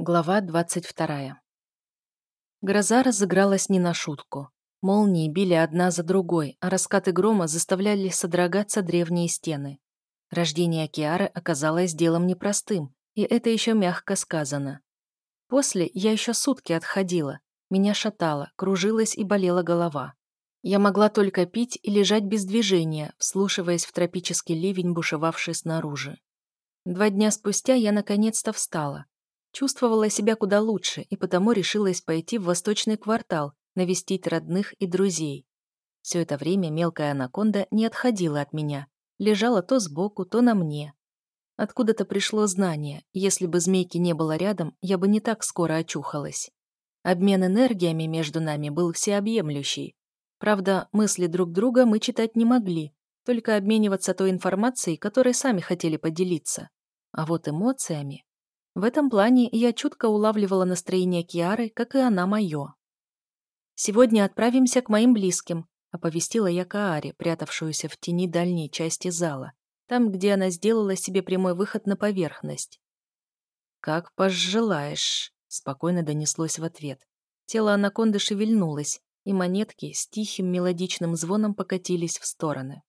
Глава 22. Гроза разыгралась не на шутку. Молнии били одна за другой, а раскаты грома заставляли содрогаться древние стены. Рождение Киары оказалось делом непростым, и это еще мягко сказано. После я еще сутки отходила. Меня шатало, кружилась и болела голова. Я могла только пить и лежать без движения, вслушиваясь в тропический ливень, бушевавший снаружи. Два дня спустя я наконец-то встала, Чувствовала себя куда лучше и потому решилась пойти в восточный квартал, навестить родных и друзей. Все это время мелкая анаконда не отходила от меня, лежала то сбоку, то на мне. Откуда-то пришло знание, если бы змейки не было рядом, я бы не так скоро очухалась. Обмен энергиями между нами был всеобъемлющий. Правда, мысли друг друга мы читать не могли, только обмениваться той информацией, которой сами хотели поделиться. А вот эмоциями... В этом плане я чутко улавливала настроение Киары, как и она мое. «Сегодня отправимся к моим близким», — оповестила я Кааре, прятавшуюся в тени дальней части зала, там, где она сделала себе прямой выход на поверхность. «Как пожелаешь», — спокойно донеслось в ответ. Тело анаконды шевельнулось, и монетки с тихим мелодичным звоном покатились в стороны.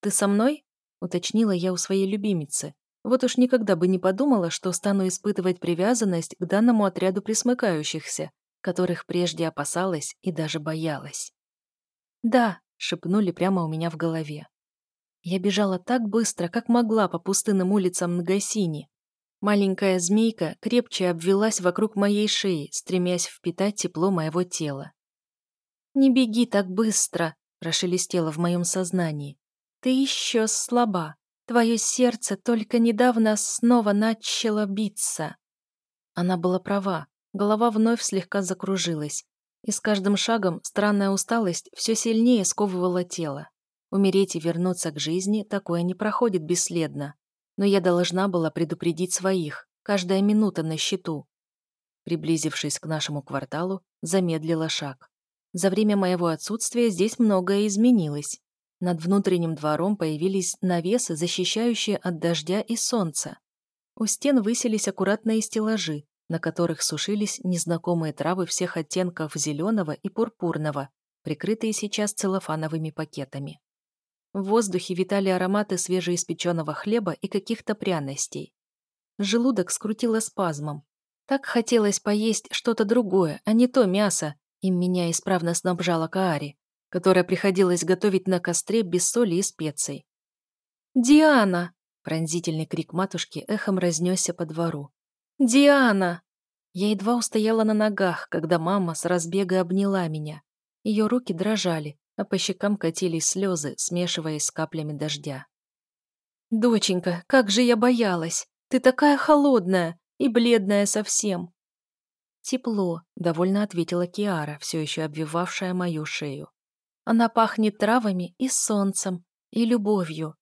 «Ты со мной?» — уточнила я у своей любимицы, вот уж никогда бы не подумала, что стану испытывать привязанность к данному отряду присмыкающихся, которых прежде опасалась и даже боялась. «Да», — шепнули прямо у меня в голове. Я бежала так быстро, как могла по пустынным улицам Нагасини. Маленькая змейка крепче обвелась вокруг моей шеи, стремясь впитать тепло моего тела. «Не беги так быстро», — прошелестело в моем сознании. «Ты еще слаба. Твое сердце только недавно снова начало биться. Она была права. Голова вновь слегка закружилась. И с каждым шагом странная усталость все сильнее сковывала тело. Умереть и вернуться к жизни такое не проходит бесследно. Но я должна была предупредить своих. Каждая минута на счету. Приблизившись к нашему кварталу, замедлила шаг. За время моего отсутствия здесь многое изменилось. Над внутренним двором появились навесы, защищающие от дождя и солнца. У стен высились аккуратные стеллажи, на которых сушились незнакомые травы всех оттенков зеленого и пурпурного, прикрытые сейчас целлофановыми пакетами. В воздухе витали ароматы свежеиспеченного хлеба и каких-то пряностей. Желудок скрутило спазмом. Так хотелось поесть что-то другое, а не то мясо, им меня исправно снабжала Каари, которое приходилось готовить на костре без соли и специй. «Диана!» – пронзительный крик матушки эхом разнесся по двору. «Диана!» Я едва устояла на ногах, когда мама с разбега обняла меня. Ее руки дрожали, а по щекам катились слезы, смешиваясь с каплями дождя. «Доченька, как же я боялась! Ты такая холодная и бледная совсем!» «Тепло», — довольно ответила Киара, все еще обвивавшая мою шею. Она пахнет травами и солнцем, и любовью.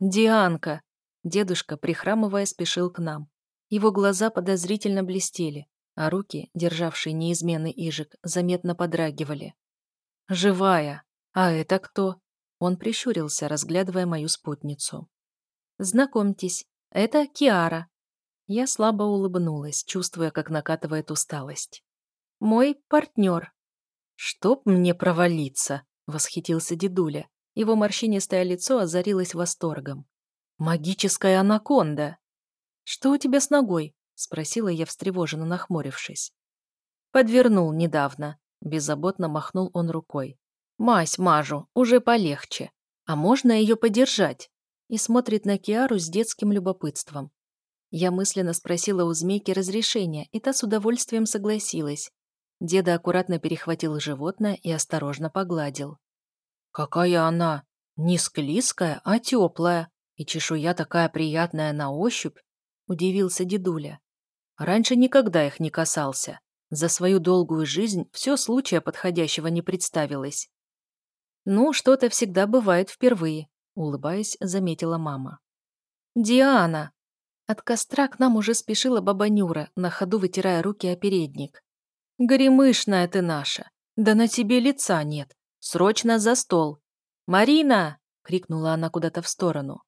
«Дианка!» Дедушка, прихрамывая, спешил к нам. Его глаза подозрительно блестели, а руки, державшие неизменный ижик, заметно подрагивали. «Живая! А это кто?» Он прищурился, разглядывая мою спутницу. «Знакомьтесь, это Киара». Я слабо улыбнулась, чувствуя, как накатывает усталость. «Мой партнер». «Чтоб мне провалиться!» — восхитился дедуля. Его морщинистое лицо озарилось восторгом. «Магическая анаконда!» «Что у тебя с ногой?» — спросила я, встревоженно нахмурившись. «Подвернул недавно», — беззаботно махнул он рукой. «Мась мажу, уже полегче. А можно ее подержать?» И смотрит на Киару с детским любопытством. Я мысленно спросила у змейки разрешения, и та с удовольствием согласилась. Деда аккуратно перехватил животное и осторожно погладил. «Какая она! Не склизкая, а теплая, и чешуя такая приятная на ощупь!» – удивился дедуля. «Раньше никогда их не касался. За свою долгую жизнь все случая подходящего не представилось». «Ну, что-то всегда бывает впервые», – улыбаясь, заметила мама. «Диана!» От костра к нам уже спешила баба Нюра, на ходу вытирая руки о передник. «Горемышная ты наша! Да на тебе лица нет! Срочно за стол!» «Марина!» — крикнула она куда-то в сторону.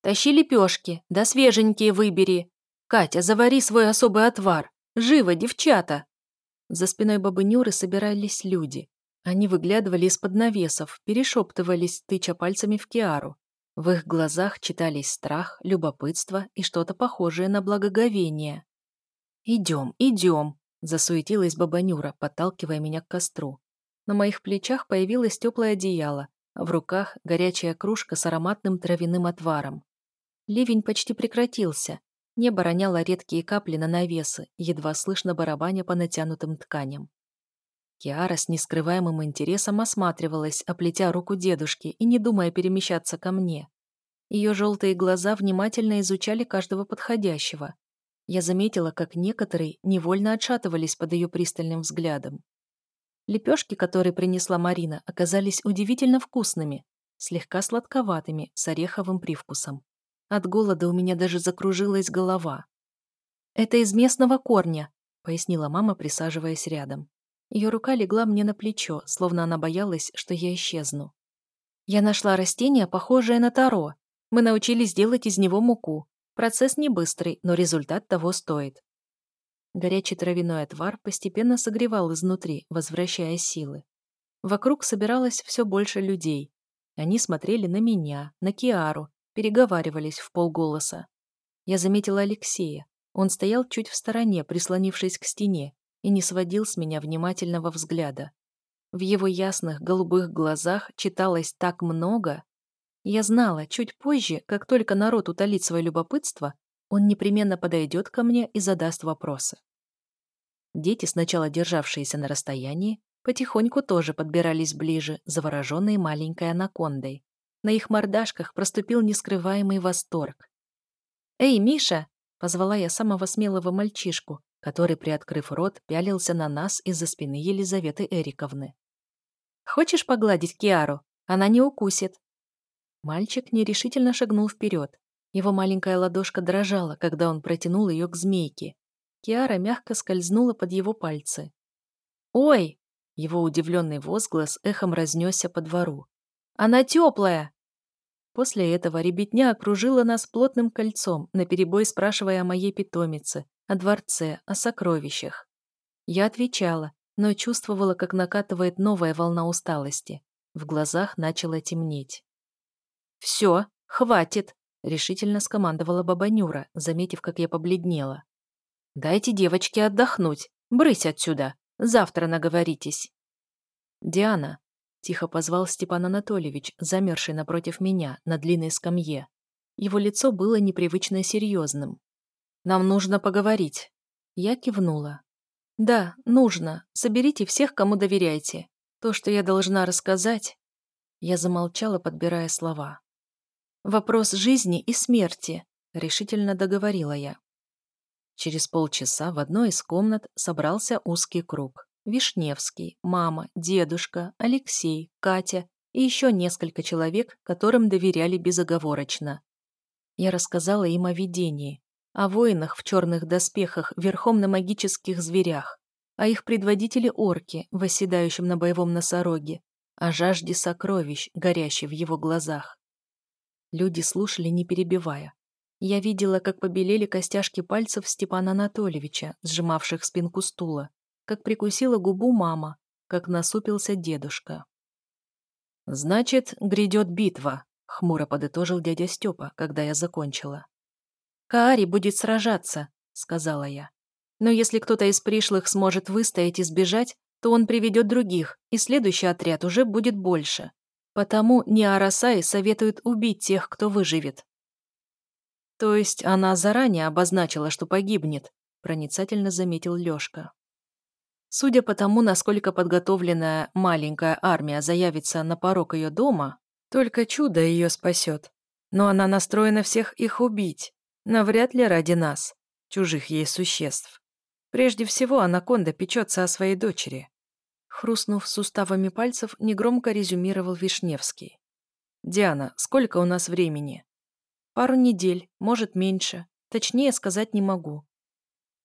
«Тащи лепешки, да свеженькие выбери!» «Катя, завари свой особый отвар! Живо, девчата!» За спиной бабы Нюры собирались люди. Они выглядывали из-под навесов, перешептывались, тыча пальцами в Киару. В их глазах читались страх, любопытство и что-то похожее на благоговение. «Идем, идем!» – засуетилась баба Нюра, подталкивая меня к костру. На моих плечах появилось теплое одеяло, а в руках горячая кружка с ароматным травяным отваром. Ливень почти прекратился. Небо роняло редкие капли на навесы, едва слышно барабаня по натянутым тканям. Киара с нескрываемым интересом осматривалась, оплетя руку дедушки и не думая перемещаться ко мне. Ее желтые глаза внимательно изучали каждого подходящего. Я заметила, как некоторые невольно отшатывались под ее пристальным взглядом. Лепешки, которые принесла Марина, оказались удивительно вкусными, слегка сладковатыми, с ореховым привкусом. От голода у меня даже закружилась голова. «Это из местного корня», — пояснила мама, присаживаясь рядом. Ее рука легла мне на плечо, словно она боялась, что я исчезну. Я нашла растение, похожее на таро. Мы научились делать из него муку. Процесс не быстрый, но результат того стоит. Горячий травяной отвар постепенно согревал изнутри, возвращая силы. Вокруг собиралось все больше людей. Они смотрели на меня, на Киару, переговаривались в полголоса. Я заметила Алексея. Он стоял чуть в стороне, прислонившись к стене, и не сводил с меня внимательного взгляда. В его ясных голубых глазах читалось так много. Я знала, чуть позже, как только народ утолит свое любопытство, он непременно подойдет ко мне и задаст вопросы. Дети, сначала державшиеся на расстоянии, потихоньку тоже подбирались ближе, завороженные маленькой анакондой. На их мордашках проступил нескрываемый восторг. «Эй, Миша!» — позвала я самого смелого мальчишку, который, приоткрыв рот, пялился на нас из-за спины Елизаветы Эриковны. «Хочешь погладить Киару? Она не укусит». Мальчик нерешительно шагнул вперед. Его маленькая ладошка дрожала, когда он протянул ее к змейке. Киара мягко скользнула под его пальцы. «Ой!» Его удивленный возглас эхом разнесся по двору. «Она теплая!» После этого ребятня окружила нас плотным кольцом, наперебой спрашивая о моей питомице, о дворце, о сокровищах. Я отвечала, но чувствовала, как накатывает новая волна усталости. В глазах начало темнеть. «Все, хватит!» — решительно скомандовала баба Нюра, заметив, как я побледнела. «Дайте девочке отдохнуть. Брысь отсюда. Завтра наговоритесь». «Диана», — тихо позвал Степан Анатольевич, замерший напротив меня, на длинной скамье. Его лицо было непривычно серьезным. Нам нужно поговорить». Я кивнула. «Да, нужно. Соберите всех, кому доверяете. То, что я должна рассказать...» Я замолчала, подбирая слова. «Вопрос жизни и смерти», — решительно договорила я. Через полчаса в одной из комнат собрался узкий круг. Вишневский, мама, дедушка, Алексей, Катя и еще несколько человек, которым доверяли безоговорочно. Я рассказала им о видении, о воинах в черных доспехах верхом на магических зверях, о их предводителе орке, восседающем на боевом носороге, о жажде сокровищ, горящей в его глазах. Люди слушали, не перебивая. Я видела, как побелели костяшки пальцев Степана Анатольевича, сжимавших спинку стула, как прикусила губу мама, как насупился дедушка. «Значит, грядет битва», — хмуро подытожил дядя Степа, когда я закончила. «Каари будет сражаться», — сказала я. «Но если кто-то из пришлых сможет выстоять и сбежать, то он приведет других, и следующий отряд уже будет больше. Потому Ниарасай советует убить тех, кто выживет». «То есть она заранее обозначила, что погибнет», — проницательно заметил Лёшка. Судя по тому, насколько подготовленная маленькая армия заявится на порог ее дома, только чудо ее спасет. Но она настроена всех их убить, Навряд ли ради нас, чужих ей существ. Прежде всего, анаконда печется о своей дочери. Хрустнув суставами пальцев, негромко резюмировал Вишневский. «Диана, сколько у нас времени?» «Пару недель, может, меньше. Точнее сказать не могу.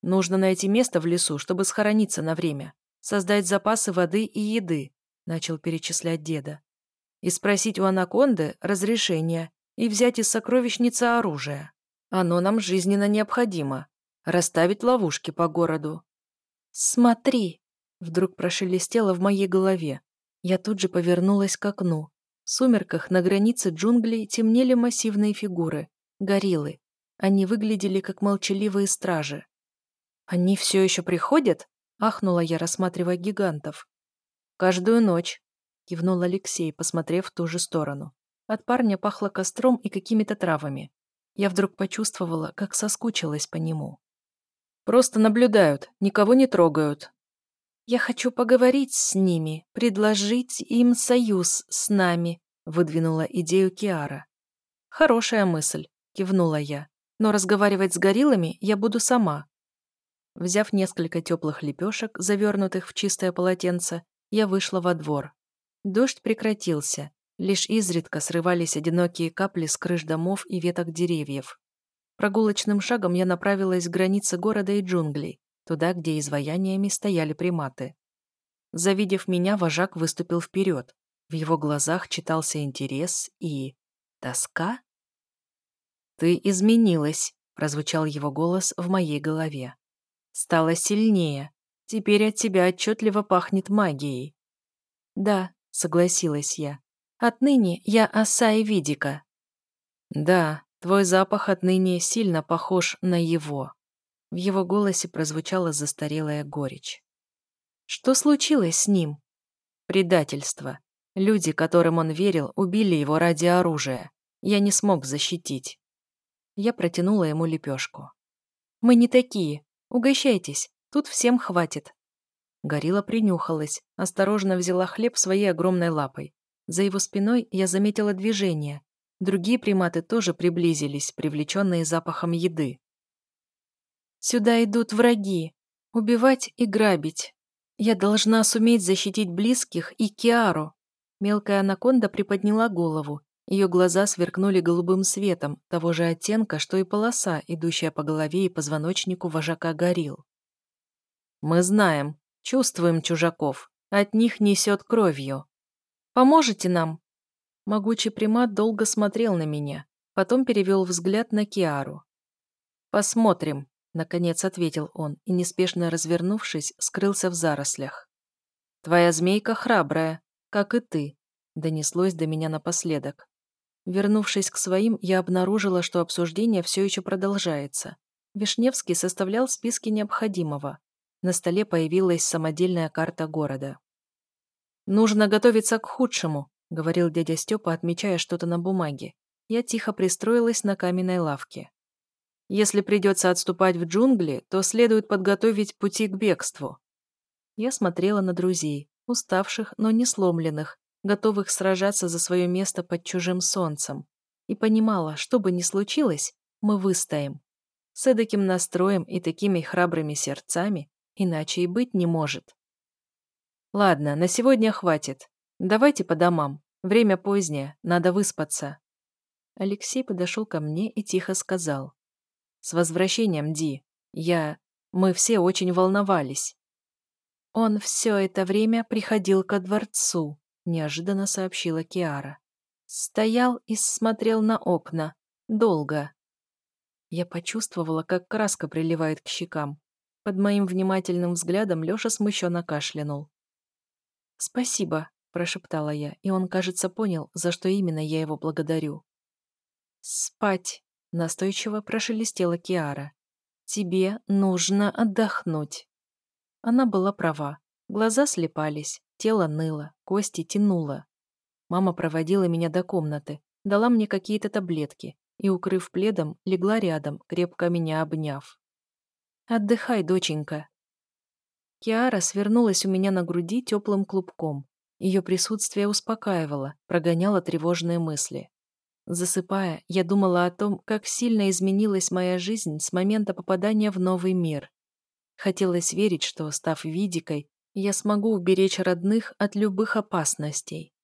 Нужно найти место в лесу, чтобы схорониться на время, создать запасы воды и еды», — начал перечислять деда. «И спросить у анаконды разрешения и взять из сокровищницы оружие. Оно нам жизненно необходимо. Расставить ловушки по городу. «Смотри!» — вдруг прошелестело в моей голове. Я тут же повернулась к окну. В сумерках на границе джунглей темнели массивные фигуры. Гориллы. Они выглядели как молчаливые стражи. «Они все еще приходят?» — ахнула я, рассматривая гигантов. «Каждую ночь», — кивнул Алексей, посмотрев в ту же сторону. От парня пахло костром и какими-то травами. Я вдруг почувствовала, как соскучилась по нему. «Просто наблюдают, никого не трогают». «Я хочу поговорить с ними, предложить им союз с нами», — выдвинула идею Киара. «Хорошая мысль», — кивнула я. «Но разговаривать с гориллами я буду сама». Взяв несколько теплых лепешек, завернутых в чистое полотенце, я вышла во двор. Дождь прекратился, лишь изредка срывались одинокие капли с крыш домов и веток деревьев. Прогулочным шагом я направилась к границе города и джунглей, туда, где изваяниями стояли приматы. Завидев меня, вожак выступил вперед. В его глазах читался интерес и... тоска? «Ты изменилась», — прозвучал его голос в моей голове стала сильнее. Теперь от тебя отчетливо пахнет магией. Да, согласилась я. Отныне я оса и видика. Да, твой запах отныне сильно похож на его. В его голосе прозвучала застарелая горечь. Что случилось с ним? Предательство. Люди, которым он верил, убили его ради оружия. Я не смог защитить. Я протянула ему лепешку. Мы не такие. Угощайтесь, тут всем хватит». Горилла принюхалась, осторожно взяла хлеб своей огромной лапой. За его спиной я заметила движение. Другие приматы тоже приблизились, привлеченные запахом еды. «Сюда идут враги. Убивать и грабить. Я должна суметь защитить близких и Киару». Мелкая анаконда приподняла голову, ее глаза сверкнули голубым светом, того же оттенка, что и полоса, идущая по голове и позвоночнику вожака горил. «Мы знаем, чувствуем чужаков, от них несет кровью. Поможете нам?» Могучий примат долго смотрел на меня, потом перевел взгляд на Киару. «Посмотрим», — наконец ответил он и, неспешно развернувшись, скрылся в зарослях. «Твоя змейка храбрая, как и ты», — донеслось до меня напоследок. Вернувшись к своим, я обнаружила, что обсуждение все еще продолжается. Вишневский составлял списки необходимого. На столе появилась самодельная карта города. «Нужно готовиться к худшему», — говорил дядя Степа, отмечая что-то на бумаге. Я тихо пристроилась на каменной лавке. «Если придется отступать в джунгли, то следует подготовить пути к бегству». Я смотрела на друзей, уставших, но не сломленных, готовых сражаться за свое место под чужим солнцем, и понимала, что бы ни случилось, мы выстоим. С эдаким настроем и такими храбрыми сердцами иначе и быть не может. Ладно, на сегодня хватит. Давайте по домам. Время позднее, надо выспаться. Алексей подошел ко мне и тихо сказал. С возвращением, Ди. Я... Мы все очень волновались. Он все это время приходил ко дворцу, неожиданно сообщила Киара. Стоял и смотрел на окна. Долго. Я почувствовала, как краска приливает к щекам. Под моим внимательным взглядом Лёша смущенно кашлянул. «Спасибо», – прошептала я, и он, кажется, понял, за что именно я его благодарю. «Спать», – настойчиво прошелестела Киара. «Тебе нужно отдохнуть». Она была права. Глаза слепались. Тело ныло, кости тянуло. Мама проводила меня до комнаты, дала мне какие-то таблетки и, укрыв пледом, легла рядом, крепко меня обняв. «Отдыхай, доченька». Киара свернулась у меня на груди теплым клубком. Ее присутствие успокаивало, прогоняло тревожные мысли. Засыпая, я думала о том, как сильно изменилась моя жизнь с момента попадания в новый мир. Хотелось верить, что, став видикой, я смогу уберечь родных от любых опасностей.